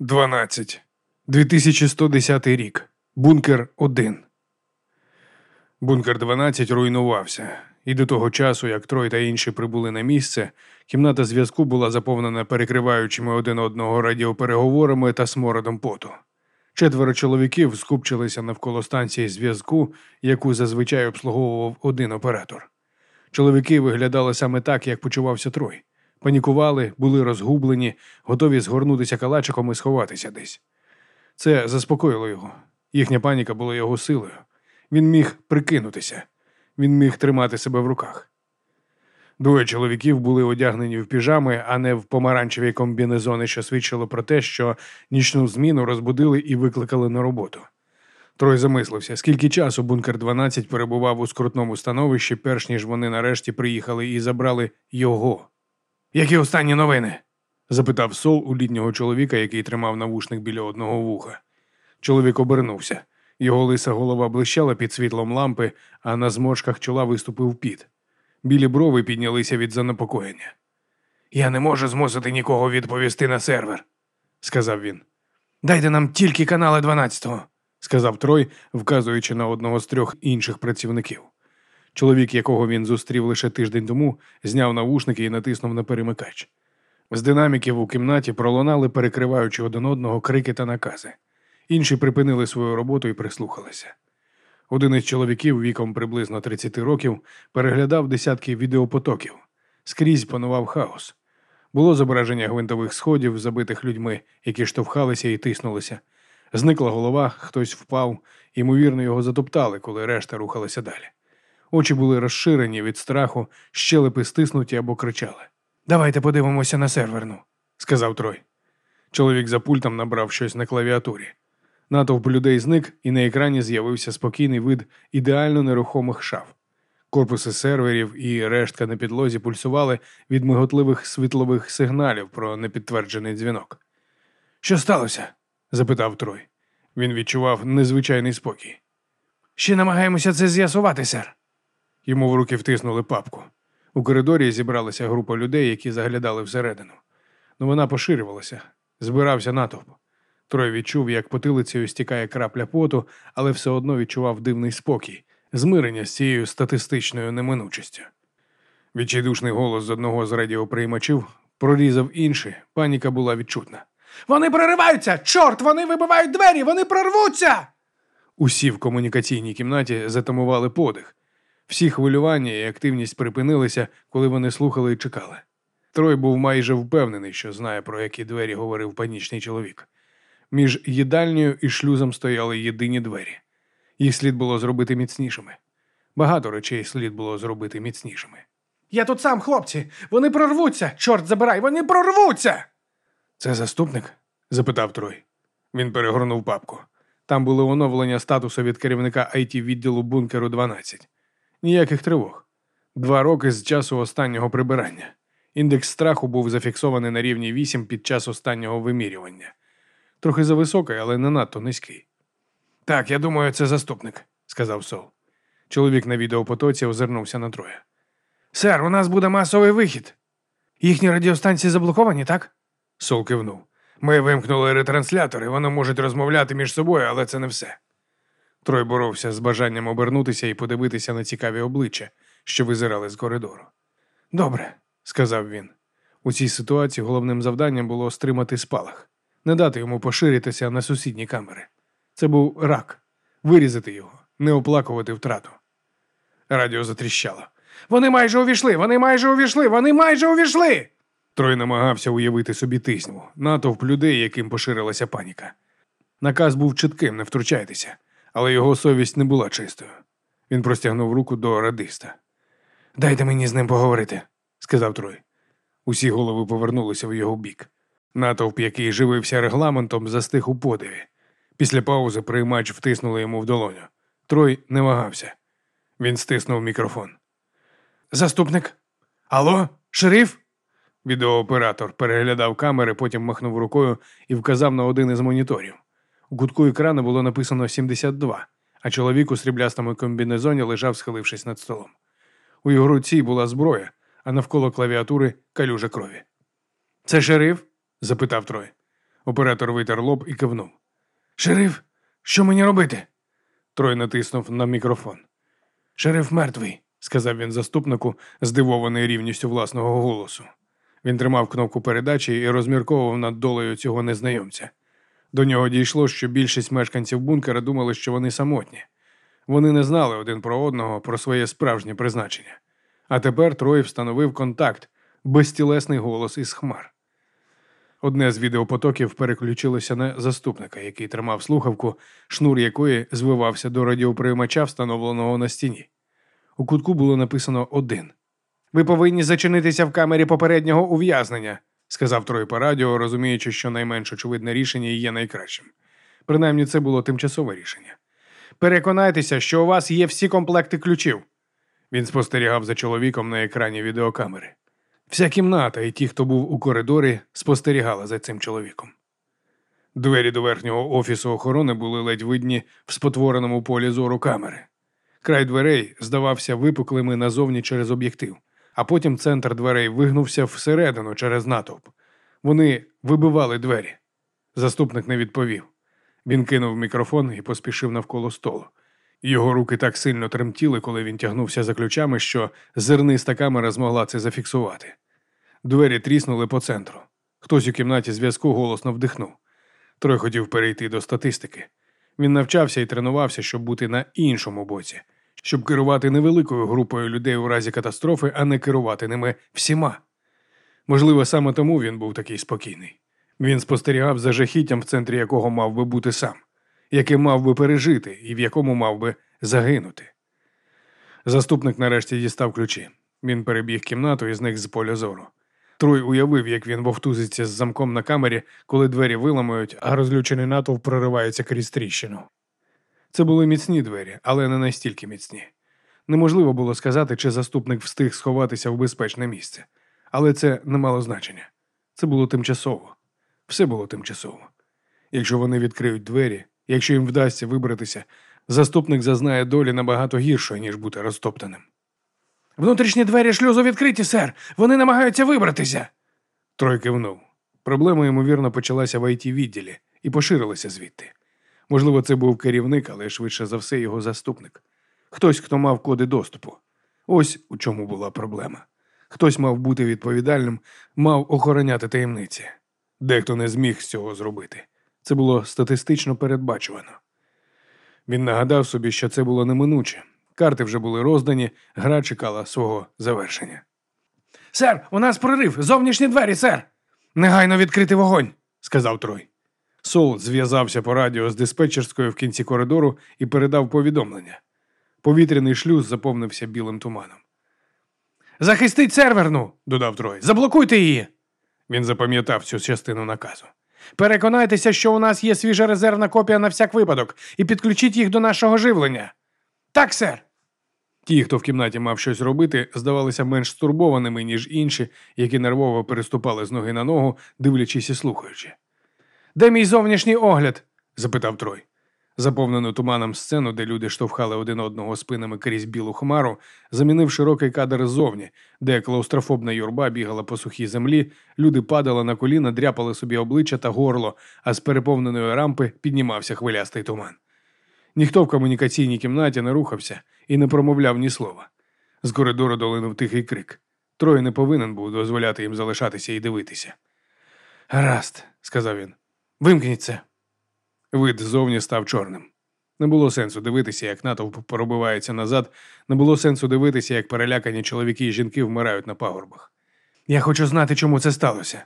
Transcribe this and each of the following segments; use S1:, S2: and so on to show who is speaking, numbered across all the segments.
S1: 12. 2110 рік. Бункер 1. Бункер 12 руйнувався, і до того часу, як Трой та інші прибули на місце, кімната зв'язку була заповнена перекриваючими один одного радіопереговорами та смородом поту. Четверо чоловіків скупчилися навколо станції зв'язку, яку зазвичай обслуговував один оператор. Чоловіки виглядали саме так, як почувався Трой. Панікували, були розгублені, готові згорнутися калачиком і сховатися десь. Це заспокоїло його. Їхня паніка була його силою. Він міг прикинутися, він міг тримати себе в руках. Двоє чоловіків були одягнені в піжами, а не в помаранчеві комбінезони, що свідчило про те, що нічну зміну розбудили і викликали на роботу. Трой замислився, скільки часу бункер 12 перебував у скрутному становищі, перш ніж вони нарешті приїхали і забрали його. Які останні новини? запитав сол у літнього чоловіка, який тримав навушник біля одного вуха. Чоловік обернувся. Його лиса голова блищала під світлом лампи, а на зморшках чола виступив піт. Білі брови піднялися від занепокоєння. Я не можу змусити нікого відповісти на сервер, сказав він. Дайте нам тільки канали 12-го, сказав Трой, вказуючи на одного з трьох інших працівників. Чоловік, якого він зустрів лише тиждень тому, зняв навушники і натиснув на перемикач. З динаміків у кімнаті пролунали, перекриваючи один одного крики та накази. Інші припинили свою роботу і прислухалися. Один із чоловіків віком приблизно 30 років переглядав десятки відеопотоків. Скрізь панував хаос. Було зображення гвинтових сходів, забитих людьми, які штовхалися і тиснулися. Зникла голова, хтось впав, ймовірно, його затоптали, коли решта рухалася далі. Очі були розширені від страху, щелепи стиснуті або кричали. Давайте подивимося на серверну, сказав Трой. Чоловік за пультом набрав щось на клавіатурі. Натовп людей зник, і на екрані з'явився спокійний вид ідеально нерухомих шаф. Корпуси серверів і рештка на підлозі пульсували від миготливих світлових сигналів про непідтверджений дзвінок. Що сталося? запитав Трой. Він відчував незвичайний спокій. Ще намагаємося це з'ясувати, сер. Йому в руки втиснули папку. У коридорі зібралася група людей, які заглядали всередину. Но вона поширювалася, збирався натовп. Трой відчув, як потилицею стікає крапля поту, але все одно відчував дивний спокій, змирення з цією статистичною неминучістю. Відчайдушний голос з одного з радіоприймачів прорізав інший, паніка була відчутна. Вони прориваються! Чорт, вони вибивають двері, вони прорвуться! Усі в комунікаційній кімнаті затамували подих. Всі хвилювання і активність припинилися, коли вони слухали і чекали. Трой був майже впевнений, що знає, про які двері говорив панічний чоловік. Між їдальнею і шлюзом стояли єдині двері. Їх слід було зробити міцнішими. Багато речей слід було зробити міцнішими. Я тут сам, хлопці, вони прорвуться. Чорт забирай, вони прорвуться. Це заступник? запитав Трой. Він перегорнув папку. Там були оновлення статусу від керівника it відділу бункеру 12. Ніяких тривог. Два роки з часу останнього прибирання. Індекс страху був зафіксований на рівні 8 під час останнього вимірювання. Трохи зависокий, але не надто низький. Так, я думаю, це заступник, сказав Сол. Чоловік на відеопотоці озирнувся на троє. Сер, у нас буде масовий вихід. Їхні радіостанції заблоковані, так? Сол кивнув. Ми вимкнули ретранслятори, вони можуть розмовляти між собою, але це не все. Трой боровся з бажанням обернутися і подивитися на цікаві обличчя, що визирали з коридору. Добре, сказав він. У цій ситуації головним завданням було стримати спалах, не дати йому поширитися на сусідні камери. Це був рак, вирізати його, не оплакувати втрату. Радіо затріщало. Вони майже увійшли, вони майже увійшли, вони майже увійшли. Трой намагався уявити собі тисню, натовп людей, яким поширилася паніка. Наказ був чітким, не втручайтеся, але його совість не була чистою. Він простягнув руку до радиста. Дайте мені з ним поговорити, сказав Трой. Усі голови повернулися в його бік. Натовп, який живився регламентом, застиг у подиві. Після паузи приймач втиснули йому в долоню. Трой не вагався. Він стиснув мікрофон. Заступник. Алло, шериф? Відеооператор переглядав камери, потім махнув рукою і вказав на один із моніторів. У кутку екрану було написано 72, а чоловік у сріблястому комбінезоні лежав, схилившись над столом. У його руці була зброя, а навколо клавіатури калюжа крові. Це шериф? запитав Трой. Оператор витер лоб і кивнув. Шериф, що мені робити? Трой натиснув на мікрофон. Шериф мертвий, сказав він заступнику, здивований рівністю власного голосу. Він тримав кнопку передачі і розмірковував над долею цього незнайомця. До нього дійшло, що більшість мешканців бункера думали, що вони самотні. Вони не знали один про одного про своє справжнє призначення. А тепер Трой встановив контакт, безтілесний голос із хмар. Одне з відеопотоків переключилося на заступника, який тримав слухавку, шнур якої звивався до радіоприймача, встановленого на стіні. У кутку було написано один. Ви повинні зачинитися в камері попереднього ув'язнення, сказав Трой по радіо, розуміючи, що найменш очевидне рішення є найкращим. Принаймні, це було тимчасове рішення. Переконайтеся, що у вас є всі комплекти ключів. Він спостерігав за чоловіком на екрані відеокамери. Вся кімната і ті, хто був у коридорі, спостерігали за цим чоловіком. Двері до верхнього офісу охорони були ледь видні в спотвореному полі зору камери. Край дверей здавався випуклими назовні через об'єктив, а потім центр дверей вигнувся всередину через натовп. Вони вибивали двері. Заступник не відповів. Він кинув мікрофон і поспішив навколо столу. Його руки так сильно тремтіли, коли він тягнувся за ключами, що зерниста камера змогла це зафіксувати. Двері тріснули по центру. Хтось у кімнаті зв'язку голосно вдихнув. Трой хотів перейти до статистики. Він навчався і тренувався, щоб бути на іншому боці, щоб керувати невеликою групою людей у разі катастрофи, а не керувати ними всіма. Можливо, саме тому він був такий спокійний. Він спостерігав за жахіттям, в центрі якого мав би бути сам яке мав би пережити і в якому мав би загинути. Заступник нарешті дістав ключі. Він перебіг кімнату і зник з поля зору. Труй уявив, як він вовтузиться з замком на камері, коли двері виламають, а розлючений натовп проривається крізь тріщину. Це були міцні двері, але не настільки міцні. Неможливо було сказати, чи заступник встиг сховатися в безпечне місце, але це не мало значення. Це було тимчасово. Все було тимчасово. Якщо вони відкриють двері, Якщо їм вдасться вибратися, заступник зазнає долі набагато гіршої, ніж бути розтоптаним. Внутрішні двері шлюзу відкриті, сер. Вони намагаються вибратися. Трой кивнув. Проблема, ймовірно, почалася в it відділі і поширилася звідти. Можливо, це був керівник, але швидше за все його заступник. Хтось, хто мав коди доступу. Ось у чому була проблема. Хтось мав бути відповідальним, мав охороняти таємниці. Дехто не зміг цього зробити. Це було статистично передбачувано. Він нагадав собі, що це було неминуче. Карти вже були роздані, гра чекала свого завершення. Сер, у нас прорив, зовнішні двері, сер. Негайно відкрити вогонь, сказав Трой. Сол зв'язався по радіо з диспетчерською в кінці коридору і передав повідомлення. Повітряний шлюз заповнився білим туманом. Захистить серверну, додав Трой. Заблокуйте її. Він запам'ятав цю частину наказу. Переконайтеся, що у нас є свіжа резервна копія на всяк випадок, і підключіть їх до нашого живлення. Так, сер. Ті, хто в кімнаті мав щось робити, здавалися менш стурбованими, ніж інші, які нервово переступали з ноги на ногу, дивлячись і слухаючи. Де мій зовнішній огляд? запитав Трой заповнену туманом сцену, де люди штовхали один одного спинами крізь білу хмару, замінив широкий кадр ззовні, де клаустрофобна юрба бігала по сухій землі, люди падали на коліна, дряпали собі обличчя та горло, а з переповненої рампи піднімався хвилястий туман. Ніхто в комунікаційній кімнаті не рухався і не промовляв ні слова. З коридору долинув тихий крик. Троє не повинен був дозволяти їм залишатися і дивитися. Гаразд, сказав він, вимкніть це. Вид ззовні став чорним. Не було сенсу дивитися, як натовп пробивається назад, не було сенсу дивитися, як перелякані чоловіки і жінки вмирають на пагорбах. Я хочу знати, чому це сталося.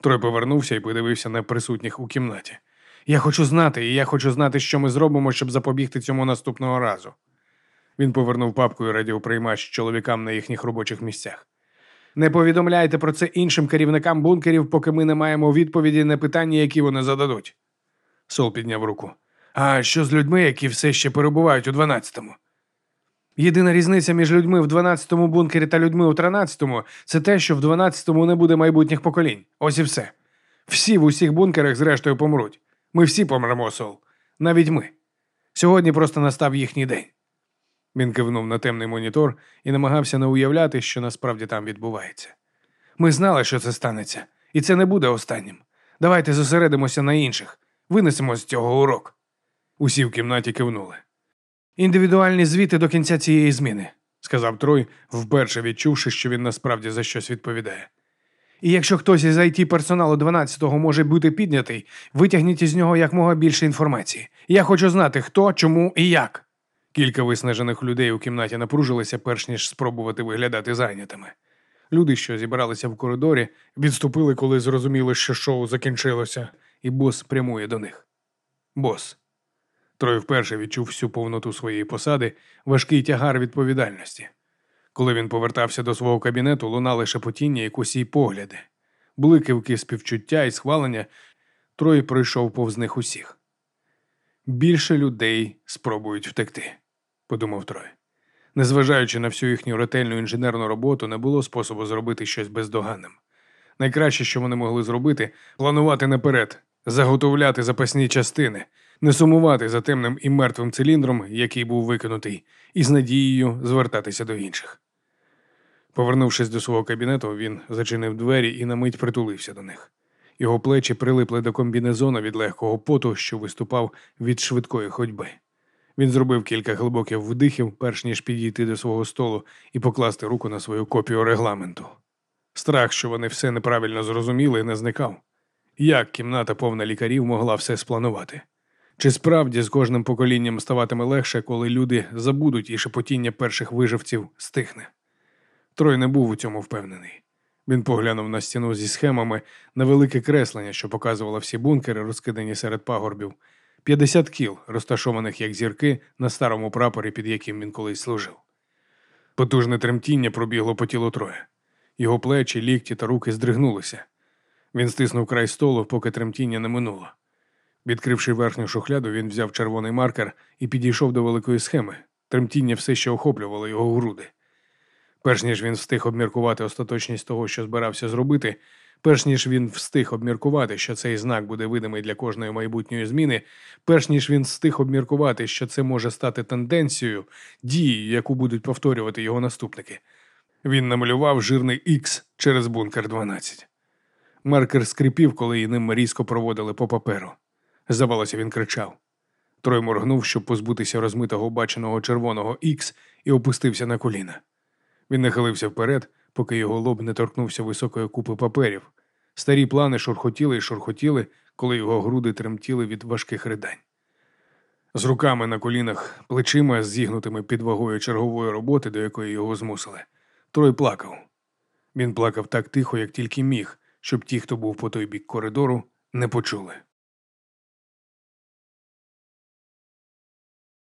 S1: Трой повернувся і подивився на присутніх у кімнаті. Я хочу знати, і я хочу знати, що ми зробимо, щоб запобігти цьому наступного разу. Він повернув папку і радіоприймач чоловікам на їхніх робочих місцях. Не повідомляйте про це іншим керівникам бункерів, поки ми не маємо відповіді на питання, які вони зададуть. Сол підняв руку. А що з людьми, які все ще перебувають у 12-му? Єдина різниця між людьми в 12-му бункері та людьми у 13-му – це те, що в 12-му не буде майбутніх поколінь. Ось і все. Всі в усіх бункерах, зрештою, помруть. Ми всі помремо, Сол. Навіть ми. Сьогодні просто настав їхній день. Він кивнув на темний монітор і намагався не уявляти, що насправді там відбувається. Ми знали, що це станеться, і це не буде останнім. Давайте зосередимося на інших. Винесемо з цього урок. Усі в кімнаті кивнули. Індивідуальні звіти до кінця цієї зміни, сказав Трой, вперше відчувши, що він насправді за щось відповідає. І якщо хтось із it персоналу 12-го може бути піднятий, витягніть із нього якмога більше інформації. Я хочу знати, хто, чому і як. Кілька виснажених людей у кімнаті напружилися, перш ніж спробувати виглядати зайнятими. Люди, що зібралися в коридорі, відступили, коли зрозуміли, що шоу закінчилося, і бос прямує до них. Бос. Трой вперше відчув всю повноту своєї посади, важкий тягар відповідальності. Коли він повертався до свого кабінету, лунали шепотіння і косі погляди, бликивки співчуття і схвалення. Трой пройшов повз них усіх. Більше людей спробують втекти, подумав Трой. Незважаючи на всю їхню ретельну інженерну роботу, не було способу зробити щось бездоганним. Найкраще, що вони могли зробити, планувати наперед, заготовляти запасні частини, не сумувати за темним і мертвим циліндром, який був викинутий, і з надією звертатися до інших. Повернувшись до свого кабінету, він зачинив двері і на мить притулився до них. Його плечі прилипли до комбінезона від легкого поту, що виступав від швидкої ходьби. Він зробив кілька глибоких вдихів, перш ніж підійти до свого столу і покласти руку на свою копію регламенту. Страх, що вони все неправильно зрозуміли, не зникав. Як кімната повна лікарів могла все спланувати? Чи справді з кожним поколінням ставатиме легше, коли люди забудуть і шепотіння перших виживців стихне? Трой не був у цьому впевнений. Він поглянув на стіну зі схемами на велике креслення, що показувало всі бункери, розкидані серед пагорбів, 50 кіл, розташованих як зірки на старому прапорі, під яким він колись служив. Потужне тремтіння пробігло по тілу Троя. Його плечі, лікті та руки здригнулися. Він стиснув край столу, поки тремтіння не минуло. Відкривши верхню шухляду, він взяв червоний маркер і підійшов до великої схеми. Тремтіння все ще охоплювало його груди. Перш ніж він встиг обміркувати остаточність того, що збирався зробити, перш ніж він встиг обміркувати, що цей знак буде видимий для кожної майбутньої зміни, перш ніж він встиг обміркувати, що це може стати тенденцією, дією, яку будуть повторювати його наступники, він намалював жирний Х через бункер 12. Маркер скрипів, коли і ним різко проводили по паперу. Здавалося, він кричав. Трой моргнув, щоб позбутися розмитого баченого червоного Х і опустився на коліна. Він нахилився вперед, поки його лоб не торкнувся високої купи паперів. Старі плани шурхотіли і шурхотіли, коли його груди тремтіли від важких ридань. З руками на колінах, плечима, зігнутими під вагою чергової роботи, до якої його змусили, Трой плакав. Він плакав так тихо, як тільки міг, щоб ті, хто був по той бік коридору, не почули.